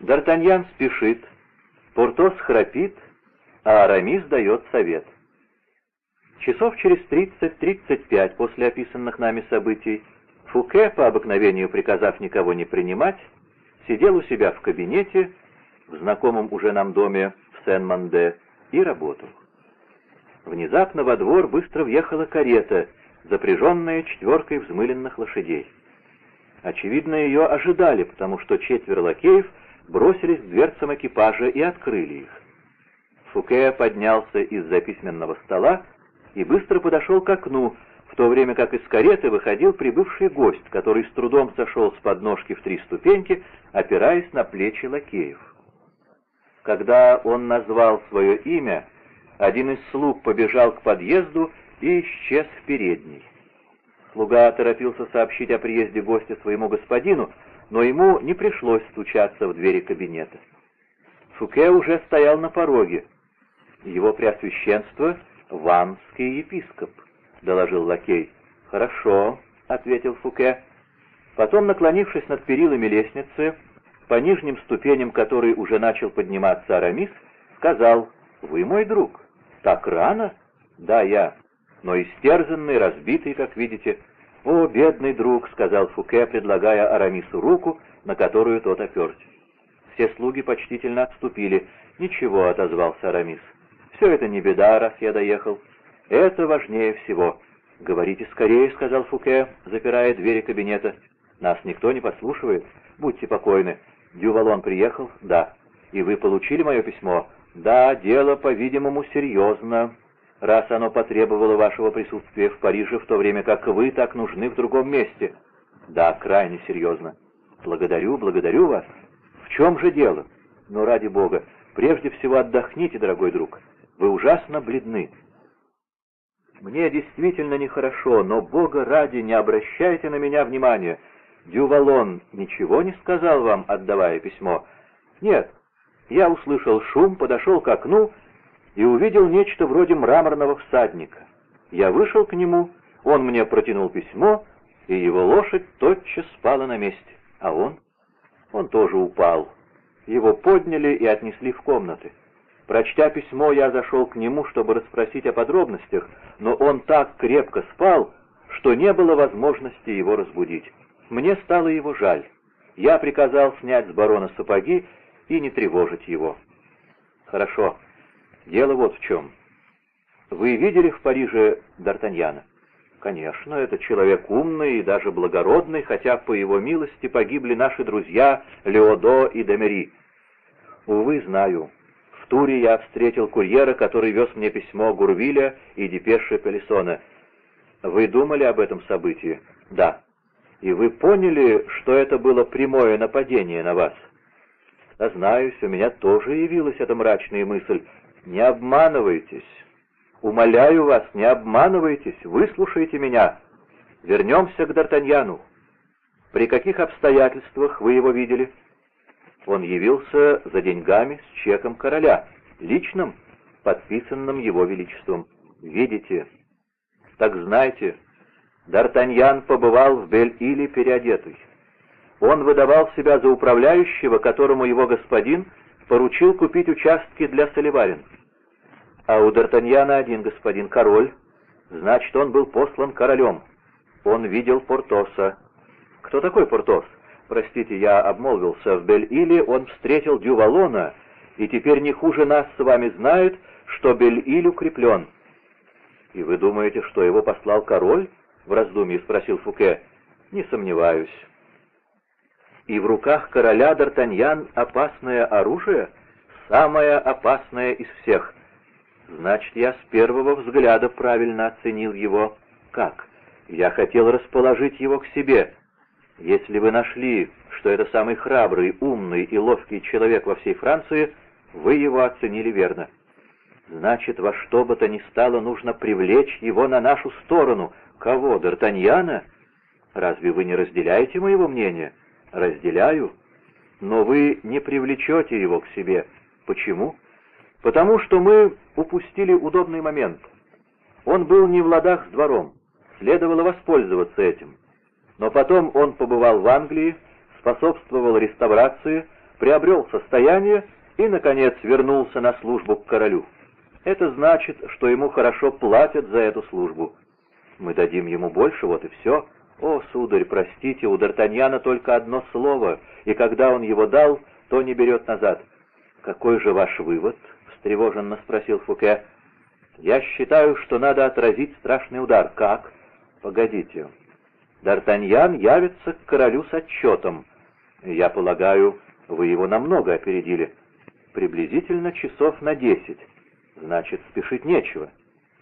Д'Артаньян спешит, Портос храпит, а Арамис дает совет. Часов через 30-35 после описанных нами событий Фуке, по обыкновению приказав никого не принимать, сидел у себя в кабинете, в знакомом уже нам доме в Сен-Манде, и работал. Внезапно во двор быстро въехала карета, запряженная четверкой взмыленных лошадей. Очевидно, ее ожидали, потому что четверо лакеев бросились к дверцам экипажа и открыли их. Фуке поднялся из-за письменного стола и быстро подошел к окну, в то время как из кареты выходил прибывший гость, который с трудом сошел с подножки в три ступеньки, опираясь на плечи лакеев. Когда он назвал свое имя, один из слуг побежал к подъезду и исчез в передней. Слуга торопился сообщить о приезде гостя своему господину, но ему не пришлось стучаться в двери кабинета. Фуке уже стоял на пороге. Его преосвященство — ванский епископ, — доложил лакей. «Хорошо», — ответил Фуке. Потом, наклонившись над перилами лестницы, по нижним ступеням которой уже начал подниматься Арамис, сказал, «Вы мой друг. Так рано?» «Да, я. Но истерзанный, разбитый, как видите». «О, бедный друг», — сказал Фуке, предлагая Арамису руку, на которую тот оперся. Все слуги почтительно отступили. «Ничего», — отозвался Арамис. «Все это не беда, раз я доехал. Это важнее всего». «Говорите скорее», — сказал Фуке, запирая двери кабинета. «Нас никто не подслушивает. Будьте покойны. Дювалон приехал?» «Да». «И вы получили мое письмо?» «Да, дело, по-видимому, серьезно раз оно потребовало вашего присутствия в Париже, в то время как вы так нужны в другом месте. Да, крайне серьезно. Благодарю, благодарю вас. В чем же дело? Но ради бога, прежде всего отдохните, дорогой друг. Вы ужасно бледны. Мне действительно нехорошо, но бога ради не обращайте на меня внимания. Дювалон ничего не сказал вам, отдавая письмо? Нет. Я услышал шум, подошел к окну и увидел нечто вроде мраморного всадника. Я вышел к нему, он мне протянул письмо, и его лошадь тотчас спала на месте. А он? Он тоже упал. Его подняли и отнесли в комнаты. Прочтя письмо, я зашел к нему, чтобы расспросить о подробностях, но он так крепко спал, что не было возможности его разбудить. Мне стало его жаль. Я приказал снять с барона сапоги и не тревожить его. Хорошо. Дело вот в чем. Вы видели в Париже Д'Артаньяна? Конечно, это человек умный и даже благородный, хотя по его милости погибли наши друзья Леодо и Демери. Увы, знаю. В туре я встретил курьера, который вез мне письмо Гурвиля и депеши Пелесона. Вы думали об этом событии? Да. И вы поняли, что это было прямое нападение на вас? Знаюсь, у меня тоже явилась эта мрачная мысль, не обманывайтесь. Умоляю вас, не обманывайтесь, выслушайте меня. Вернемся к Д'Артаньяну. При каких обстоятельствах вы его видели? Он явился за деньгами с чеком короля, личным, подписанным его величеством. Видите? Так знайте, Д'Артаньян побывал в Бель-Иле переодетый. Он выдавал себя за управляющего, которому его господин поручил купить участки для Соливарин. А у Д'Артаньяна один господин король, значит, он был послан королем. Он видел Портоса. Кто такой Портос? Простите, я обмолвился. В Бель-Иле он встретил Дювалона, и теперь не хуже нас с вами знает, что Бель-Иль укреплен. «И вы думаете, что его послал король?» — в раздумье спросил Фуке. «Не сомневаюсь». «И в руках короля Д'Артаньян опасное оружие?» «Самое опасное из всех. Значит, я с первого взгляда правильно оценил его. Как? Я хотел расположить его к себе. Если вы нашли, что это самый храбрый, умный и ловкий человек во всей Франции, вы его оценили верно. Значит, во что бы то ни стало, нужно привлечь его на нашу сторону. Кого, Д'Артаньяна? Разве вы не разделяете моего мнения? Разделяю. Но вы не привлечете его к себе. Почему? Потому что мы упустили удобный момент. Он был не в ладах с двором, следовало воспользоваться этим. Но потом он побывал в Англии, способствовал реставрации, приобрел состояние и, наконец, вернулся на службу к королю. Это значит, что ему хорошо платят за эту службу. Мы дадим ему больше, вот и все. О, сударь, простите, у Д'Артаньяна только одно слово, и когда он его дал, то не берет назад. Какой же ваш вывод? — встревоженно спросил Фуке. «Я считаю, что надо отразить страшный удар. Как? Погодите. Д'Артаньян явится к королю с отчетом. Я полагаю, вы его намного опередили. Приблизительно часов на десять. Значит, спешить нечего».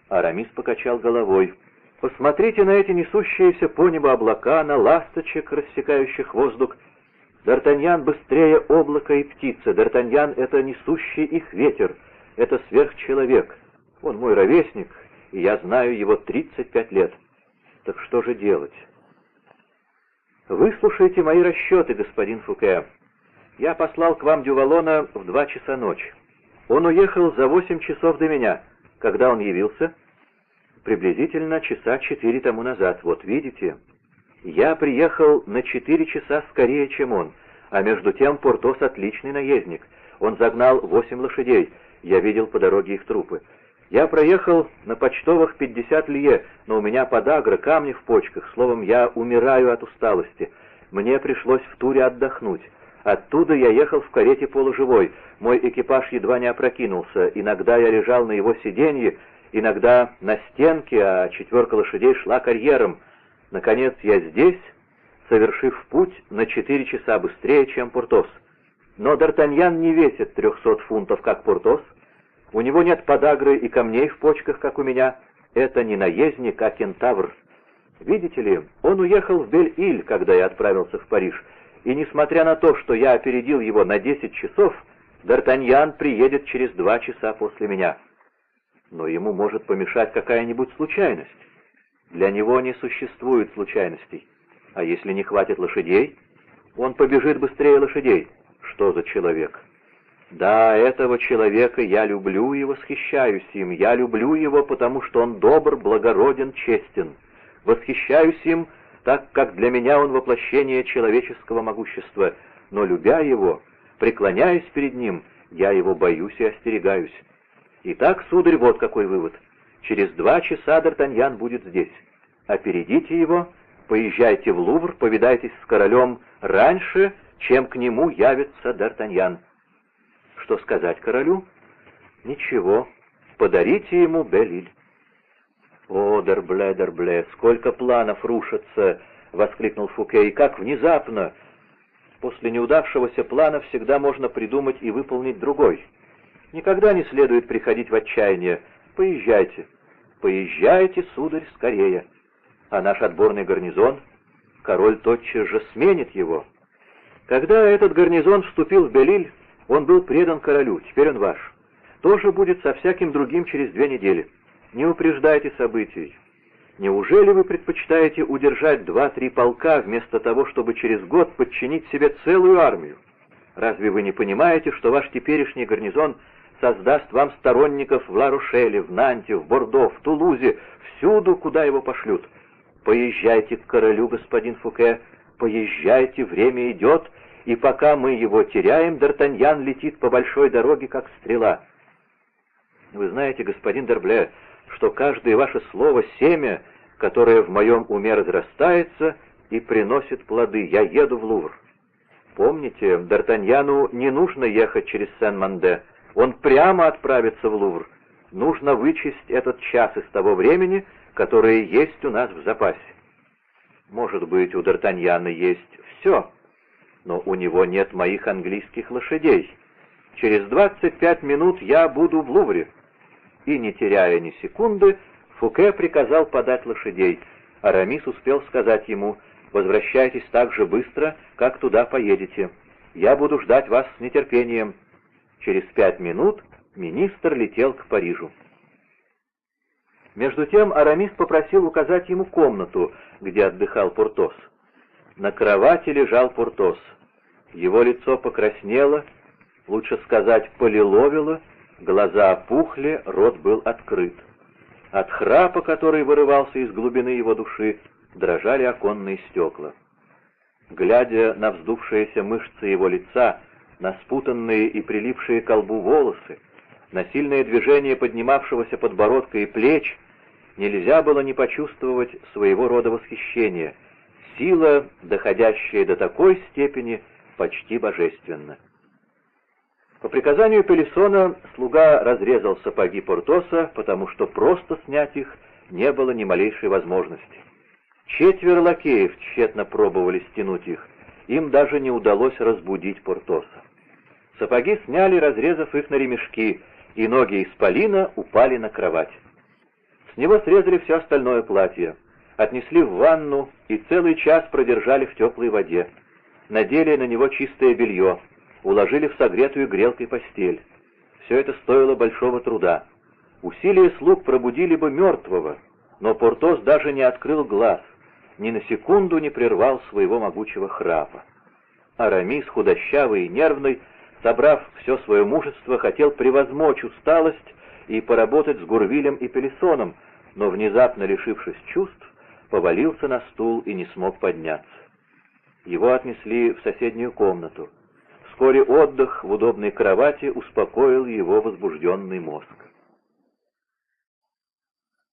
Арамис покачал головой. «Посмотрите на эти несущиеся по небу облака, на ласточек, рассекающих воздух. Д'Артаньян быстрее облака и птицы. Д'Артаньян — это несущий их ветер это сверхчеловек. Он мой ровесник, и я знаю его 35 лет. Так что же делать? Выслушайте мои расчеты, господин Фуке. Я послал к вам Дювалона в два часа ночи. Он уехал за восемь часов до меня. Когда он явился? Приблизительно часа четыре тому назад. Вот видите, я приехал на четыре часа скорее, чем он, а между тем Портос отличный наездник. Он загнал восемь лошадей, я видел по дороге их трупы. Я проехал на почтовых 50 лье, но у меня подагра, камни в почках. Словом, я умираю от усталости. Мне пришлось в туре отдохнуть. Оттуда я ехал в карете полуживой. Мой экипаж едва не опрокинулся. Иногда я лежал на его сиденье, иногда на стенке, а четверка лошадей шла карьером. Наконец я здесь, совершив путь на четыре часа быстрее, чем Пуртос. Но Д'Артаньян не весит трехсот фунтов, как Пуртос, у него нет подагры и камней в почках, как у меня. Это не наездник, а кентавр. Видите ли, он уехал в Бель-Иль, когда я отправился в Париж, и несмотря на то, что я опередил его на десять часов, Д'Артаньян приедет через два часа после меня. Но ему может помешать какая-нибудь случайность. Для него не существует случайностей. А если не хватит лошадей, он побежит быстрее лошадей. Что за человек? Да, этого человека я люблю и восхищаюсь им. Я люблю его, потому что он добр, благороден, честен. Восхищаюсь им, так как для меня он воплощение человеческого могущества. Но, любя его, преклоняясь перед ним, я его боюсь и остерегаюсь. Итак, сударь, вот какой вывод. Через два часа Д'Артаньян будет здесь. Опередите его, поезжайте в Лувр, повидайтесь с королем раньше, чем к нему явится Д'Артаньян. Что сказать королю? Ничего. Подарите ему Белиль. «О, Дербле, Дербле, сколько планов рушатся!» — воскликнул Фуке. «И как внезапно! После неудавшегося плана всегда можно придумать и выполнить другой. Никогда не следует приходить в отчаяние. Поезжайте, поезжайте, сударь, скорее. А наш отборный гарнизон, король тотчас же сменит его. Когда этот гарнизон вступил в Белиль, он был предан королю, теперь он ваш. Тоже будет со всяким другим через две недели. Не упреждайте событий. Неужели вы предпочитаете удержать два-три полка вместо того, чтобы через год подчинить себе целую армию? Разве вы не понимаете, что ваш теперешний гарнизон создаст вам сторонников в Ла-Рушеле, в Нанте, в Бордо, в Тулузе, всюду, куда его пошлют? Поезжайте к королю, господин Фуке, поезжайте, время идет, и пока мы его теряем, Д'Артаньян летит по большой дороге, как стрела. Вы знаете, господин Дербле, что каждое ваше слово — семя, которое в моем уме разрастается и приносит плоды. Я еду в Лувр. Помните, Д'Артаньяну не нужно ехать через Сен-Манде. Он прямо отправится в Лувр. Нужно вычесть этот час из того времени, которое есть у нас в запасе. Может быть, у Д'Артаньяна есть все, но у него нет моих английских лошадей. Через двадцать пять минут я буду в Лувре». И, не теряя ни секунды, Фуке приказал подать лошадей. Арамис успел сказать ему, «Возвращайтесь так же быстро, как туда поедете. Я буду ждать вас с нетерпением». Через пять минут министр летел к Парижу. Между тем Арамис попросил указать ему комнату, где отдыхал Портос. На кровати лежал Портос. Его лицо покраснело, лучше сказать, полиловило, глаза опухли, рот был открыт. От храпа, который вырывался из глубины его души, дрожали оконные стекла. Глядя на вздувшиеся мышцы его лица, на спутанные и прилипшие к колбу волосы, на сильное движение поднимавшегося подбородка и плеч, нельзя было не почувствовать своего рода восхищения, сила, доходящая до такой степени, почти божественна. По приказанию Пелесона слуга разрезал сапоги Портоса, потому что просто снять их не было ни малейшей возможности. Четверо лакеев тщетно пробовали стянуть их, им даже не удалось разбудить Портоса. Сапоги сняли, разрезав их на ремешки, и ноги исполина упали на кровать. С него срезали все остальное платье, отнесли в ванну и целый час продержали в теплой воде. Надели на него чистое белье, уложили в согретую грелкой постель. Все это стоило большого труда. Усилия слуг пробудили бы мертвого, но Портос даже не открыл глаз, ни на секунду не прервал своего могучего храпа. Арамис, худощавый и нервный, собрав все свое мужество, хотел превозмочь усталость и поработать с Гурвилем и Пелесоном, но, внезапно лишившись чувств, повалился на стул и не смог подняться. Его отнесли в соседнюю комнату. Вскоре отдых в удобной кровати успокоил его возбужденный мозг.